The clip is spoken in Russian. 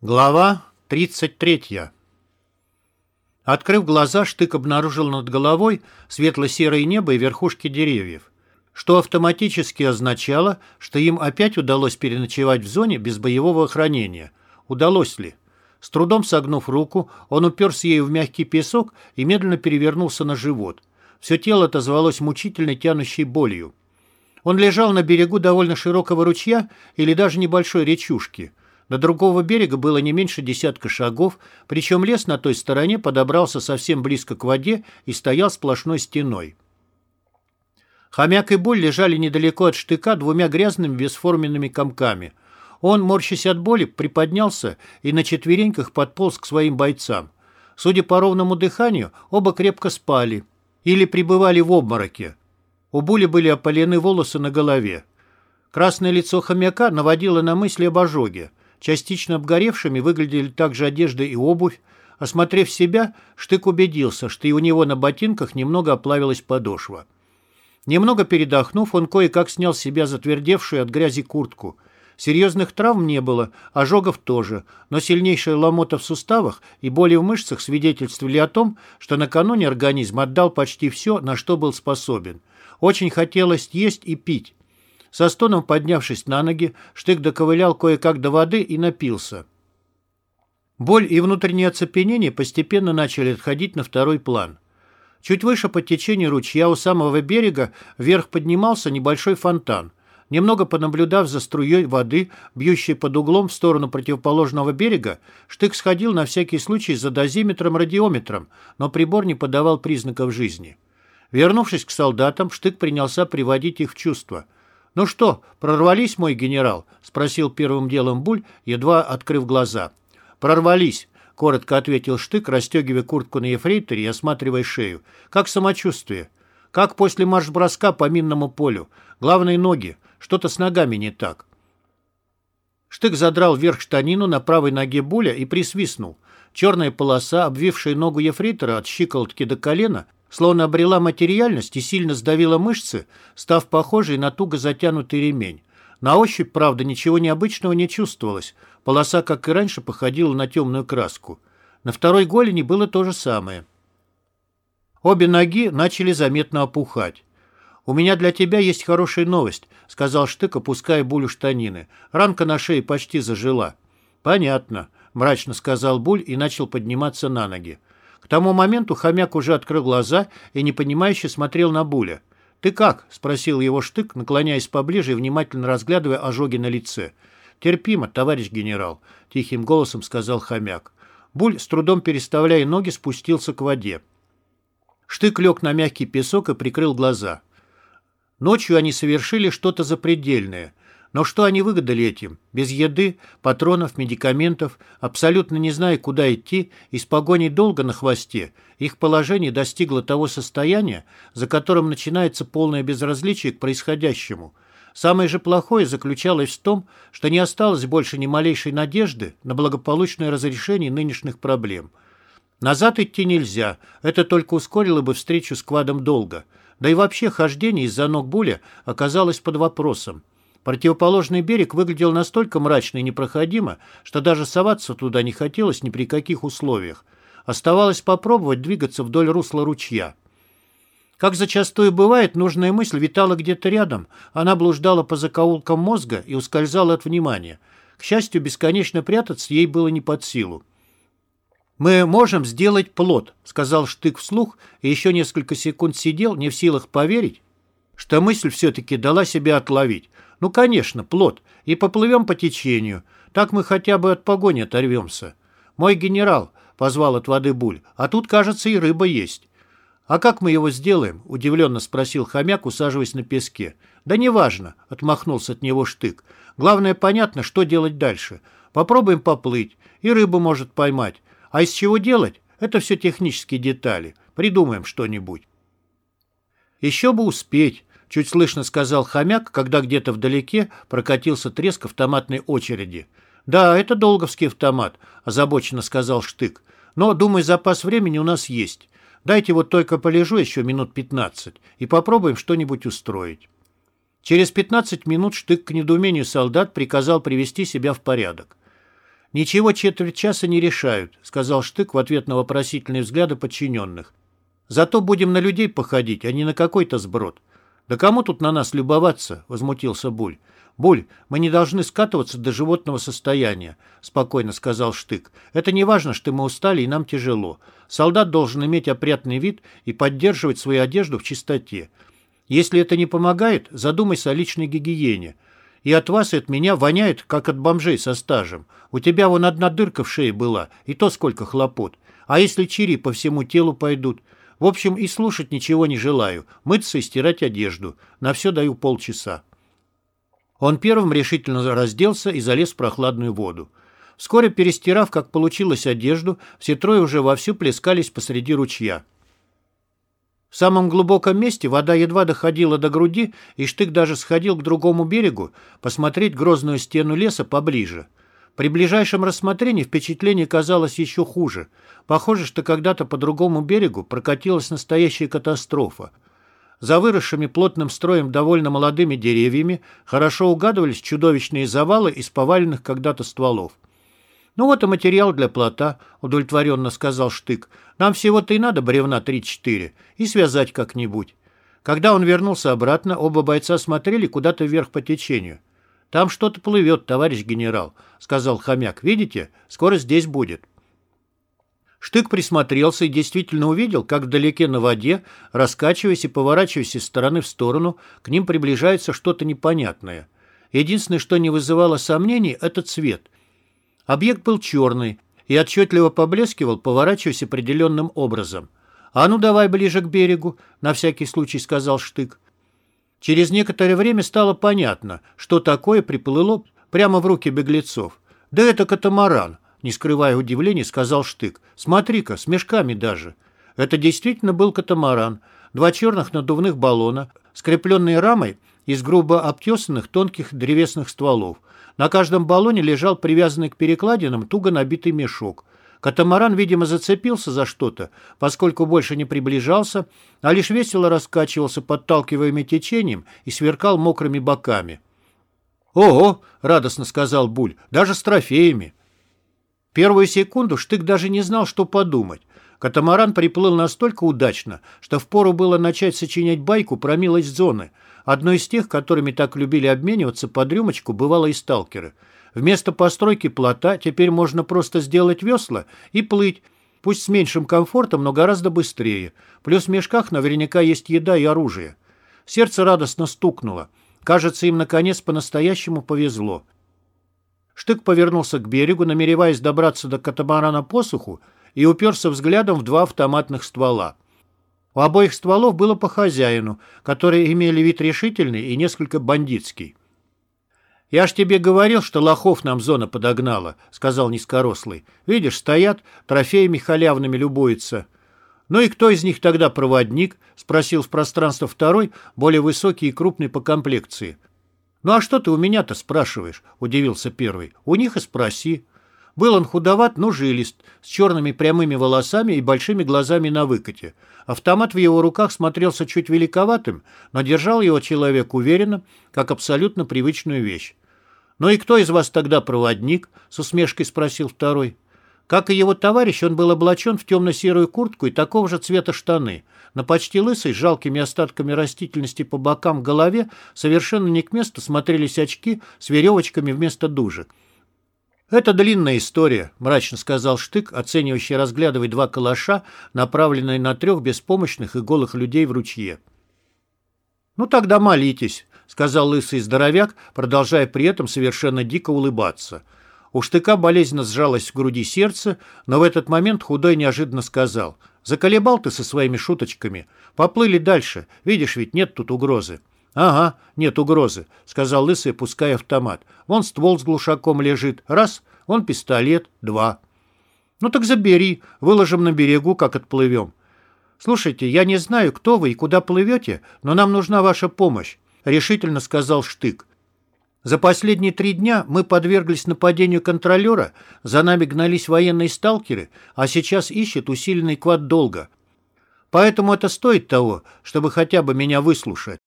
Глава 33 Открыв глаза, Штык обнаружил над головой светло-серое небо и верхушки деревьев, что автоматически означало, что им опять удалось переночевать в зоне без боевого охранения. Удалось ли? С трудом согнув руку, он уперся ею в мягкий песок и медленно перевернулся на живот. Все тело отозвалось мучительной тянущей болью. Он лежал на берегу довольно широкого ручья или даже небольшой речушки – до другого берега было не меньше десятка шагов, причем лес на той стороне подобрался совсем близко к воде и стоял сплошной стеной. Хомяк и Боль лежали недалеко от штыка двумя грязными бесформенными комками. Он, морщась от боли, приподнялся и на четвереньках подполз к своим бойцам. Судя по ровному дыханию, оба крепко спали или пребывали в обмороке. У Були были опалены волосы на голове. Красное лицо хомяка наводило на мысли об ожоге. Частично обгоревшими выглядели также одежда и обувь. Осмотрев себя, Штык убедился, что и у него на ботинках немного оплавилась подошва. Немного передохнув, он кое-как снял с себя затвердевшую от грязи куртку. Серьезных травм не было, ожогов тоже, но сильнейшая ломота в суставах и боли в мышцах свидетельствовали о том, что накануне организм отдал почти все, на что был способен. Очень хотелось есть и пить. Со стоном поднявшись на ноги, Штык доковылял кое-как до воды и напился. Боль и внутреннее оцепенение постепенно начали отходить на второй план. Чуть выше по течению ручья у самого берега вверх поднимался небольшой фонтан. Немного понаблюдав за струей воды, бьющей под углом в сторону противоположного берега, Штык сходил на всякий случай за дозиметром-радиометром, но прибор не подавал признаков жизни. Вернувшись к солдатам, Штык принялся приводить их в чувство – «Ну что, прорвались, мой генерал?» — спросил первым делом Буль, едва открыв глаза. «Прорвались», — коротко ответил Штык, расстегивая куртку на ефрейторе и осматривая шею. «Как самочувствие?» «Как после марш-броска по минному полю. Главные ноги. Что-то с ногами не так». Штык задрал вверх штанину на правой ноге Буля и присвистнул. Черная полоса, обвившая ногу ефрейтора от щиколотки до колена, словно обрела материальность и сильно сдавила мышцы, став похожей на туго затянутый ремень. На ощупь, правда, ничего необычного не чувствовалось. Полоса, как и раньше, походила на темную краску. На второй голени было то же самое. Обе ноги начали заметно опухать. «У меня для тебя есть хорошая новость», — сказал Штык, опуская Булю штанины. Ранка на шее почти зажила. «Понятно», — мрачно сказал Буль и начал подниматься на ноги. К тому моменту хомяк уже открыл глаза и непонимающе смотрел на Буля. «Ты как?» — спросил его штык, наклоняясь поближе и внимательно разглядывая ожоги на лице. «Терпимо, товарищ генерал», — тихим голосом сказал хомяк. Буль, с трудом переставляя ноги, спустился к воде. Штык лег на мягкий песок и прикрыл глаза. Ночью они совершили что-то запредельное. Но что они выгадали этим? Без еды, патронов, медикаментов, абсолютно не зная, куда идти, и с погоней долго на хвосте, их положение достигло того состояния, за которым начинается полное безразличие к происходящему. Самое же плохое заключалось в том, что не осталось больше ни малейшей надежды на благополучное разрешение нынешних проблем. Назад идти нельзя, это только ускорило бы встречу с квадом долго. Да и вообще хождение из-за ног Буля оказалось под вопросом. Противоположный берег выглядел настолько мрачно и непроходимо, что даже соваться туда не хотелось ни при каких условиях. Оставалось попробовать двигаться вдоль русла ручья. Как зачастую бывает, нужная мысль витала где-то рядом, она блуждала по закоулкам мозга и ускользала от внимания. К счастью, бесконечно прятаться ей было не под силу. «Мы можем сделать плод», — сказал Штык вслух, и еще несколько секунд сидел, не в силах поверить, что мысль все-таки дала себя отловить. Ну, конечно, плод. И поплывем по течению. Так мы хотя бы от погони оторвемся. Мой генерал, — позвал от воды Буль, — а тут, кажется, и рыба есть. «А как мы его сделаем?» — удивленно спросил хомяк, усаживаясь на песке. «Да неважно», — отмахнулся от него штык. «Главное, понятно, что делать дальше. Попробуем поплыть, и рыбу может поймать. А из чего делать? Это все технические детали. Придумаем что-нибудь». «Еще бы успеть», Чуть слышно сказал хомяк, когда где-то вдалеке прокатился треск автоматной очереди. «Да, это долговский автомат», – озабоченно сказал Штык. «Но, думаю, запас времени у нас есть. Дайте вот только полежу еще минут пятнадцать и попробуем что-нибудь устроить». Через пятнадцать минут Штык к недоумению солдат приказал привести себя в порядок. «Ничего четверть часа не решают», — сказал Штык в ответ на вопросительные взгляды подчиненных. «Зато будем на людей походить, а не на какой-то сброд». «Да кому тут на нас любоваться?» — возмутился Буль. «Буль, мы не должны скатываться до животного состояния», — спокойно сказал Штык. «Это не важно, что мы устали и нам тяжело. Солдат должен иметь опрятный вид и поддерживать свою одежду в чистоте. Если это не помогает, задумайся о личной гигиене. И от вас, и от меня воняет, как от бомжей со стажем. У тебя вон одна дырка в шее была, и то сколько хлопот. А если чири по всему телу пойдут? В общем, и слушать ничего не желаю. Мыться и стирать одежду. На все даю полчаса. Он первым решительно разделся и залез в прохладную воду. Вскоре, перестирав, как получилось, одежду, все трое уже вовсю плескались посреди ручья. В самом глубоком месте вода едва доходила до груди, и Штык даже сходил к другому берегу посмотреть грозную стену леса поближе. При ближайшем рассмотрении впечатление казалось еще хуже. Похоже, что когда-то по другому берегу прокатилась настоящая катастрофа. За выросшими плотным строем довольно молодыми деревьями хорошо угадывались чудовищные завалы из поваленных когда-то стволов. «Ну вот и материал для плота», — удовлетворенно сказал Штык. «Нам всего-то и надо бревна три-четыре и связать как-нибудь». Когда он вернулся обратно, оба бойца смотрели куда-то вверх по течению. «Там что-то плывет, товарищ генерал», — сказал хомяк. «Видите? Скоро здесь будет». Штык присмотрелся и действительно увидел, как вдалеке на воде, раскачиваясь и поворачиваясь из стороны в сторону, к ним приближается что-то непонятное. Единственное, что не вызывало сомнений, это цвет. Объект был черный и отчетливо поблескивал, поворачиваясь определенным образом. «А ну давай ближе к берегу», — на всякий случай сказал Штык. Через некоторое время стало понятно, что такое приплыло прямо в руки беглецов. «Да это катамаран», — не скрывая удивления, сказал Штык. «Смотри-ка, с мешками даже». Это действительно был катамаран. Два черных надувных баллона, скрепленные рамой из грубо обтесанных тонких древесных стволов. На каждом баллоне лежал привязанный к перекладинам туго набитый мешок. Катамаран, видимо, зацепился за что-то, поскольку больше не приближался, а лишь весело раскачивался подталкиваемый течением и сверкал мокрыми боками. «Ого!» — радостно сказал Буль. «Даже с трофеями!» Первую секунду Штык даже не знал, что подумать. Катамаран приплыл настолько удачно, что впору было начать сочинять байку про милость зоны — Одной из тех, которыми так любили обмениваться под рюмочку, бывало сталкеры. Вместо постройки плота теперь можно просто сделать весла и плыть, пусть с меньшим комфортом, но гораздо быстрее. Плюс в мешках наверняка есть еда и оружие. Сердце радостно стукнуло. Кажется, им наконец по-настоящему повезло. Штык повернулся к берегу, намереваясь добраться до катамарана посуху, и уперся взглядом в два автоматных ствола. У обоих стволов было по хозяину, которые имели вид решительный и несколько бандитский. «Я ж тебе говорил, что лохов нам зона подогнала», — сказал низкорослый. «Видишь, стоят, трофеями халявными любуются». «Ну и кто из них тогда проводник?» — спросил в пространство второй, более высокий и крупный по комплекции. «Ну а что ты у меня-то спрашиваешь?» — удивился первый. «У них и спроси». Был он худоват, но жилист, с черными прямыми волосами и большими глазами на выкате. Автомат в его руках смотрелся чуть великоватым, но держал его человек уверенно, как абсолютно привычную вещь. «Ну и кто из вас тогда проводник?» — с усмешкой спросил второй. Как и его товарищ, он был облачен в темно-серую куртку и такого же цвета штаны. На почти лысой, с жалкими остатками растительности по бокам голове совершенно не к месту смотрелись очки с веревочками вместо дужек. «Это длинная история», — мрачно сказал Штык, оценивающий разглядывая два калаша, направленные на трех беспомощных и голых людей в ручье. «Ну тогда молитесь», — сказал лысый здоровяк, продолжая при этом совершенно дико улыбаться. У Штыка болезненно сжалось в груди сердце, но в этот момент худой неожиданно сказал. «Заколебал ты со своими шуточками. Поплыли дальше. Видишь, ведь нет тут угрозы». «Ага, нет угрозы», — сказал Лысый, пуская автомат. «Вон ствол с глушаком лежит. Раз, вон пистолет. Два». «Ну так забери, выложим на берегу, как отплывем». «Слушайте, я не знаю, кто вы и куда плывете, но нам нужна ваша помощь», — решительно сказал Штык. «За последние три дня мы подверглись нападению контролера, за нами гнались военные сталкеры, а сейчас ищет усиленный квад долга. Поэтому это стоит того, чтобы хотя бы меня выслушать.